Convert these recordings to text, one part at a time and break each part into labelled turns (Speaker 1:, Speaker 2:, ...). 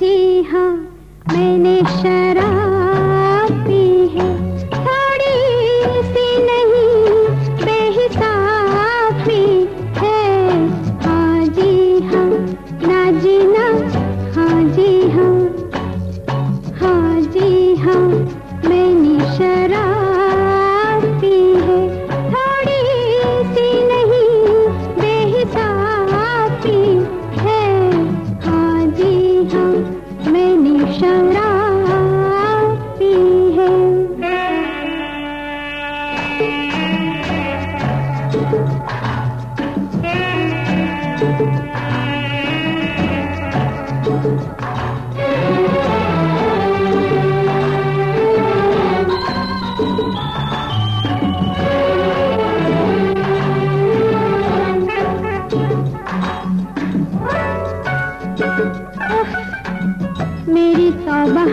Speaker 1: जी हाँ मैंने मेरी तौबा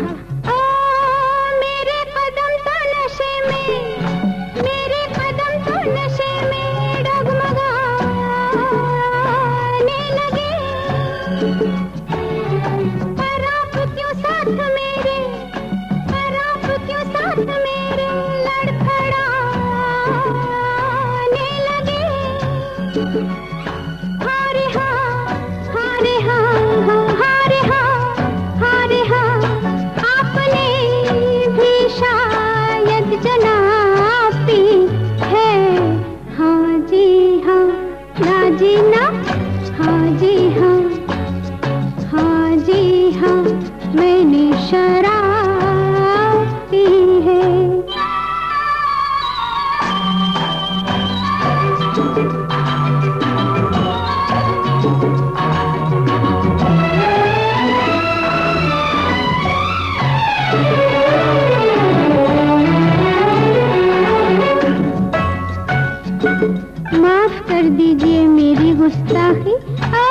Speaker 1: कर दीजिए मेरी गुस्ताखी। ओ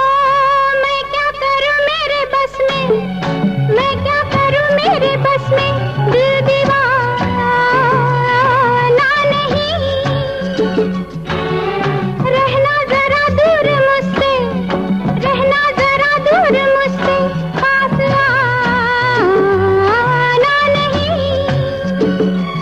Speaker 1: मैं क्या करूँ मेरे बस में? मैं क्या करूँ मेरे बस में? दिल दीवाना नहीं। thank you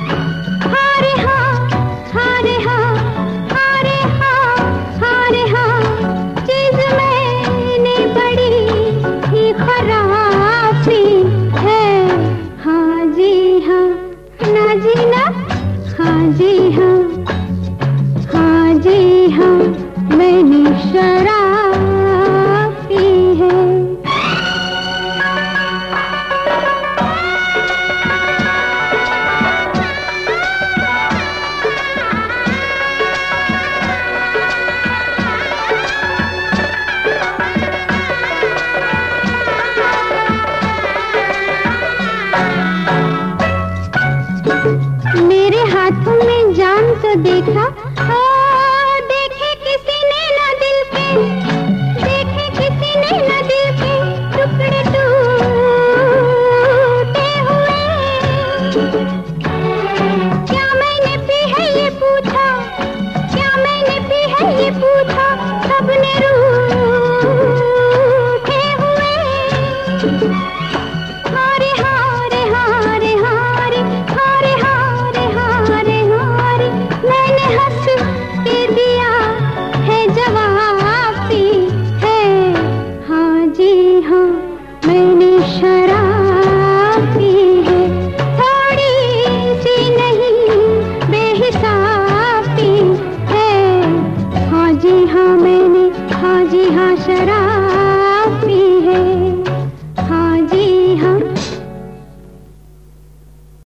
Speaker 1: तो देखा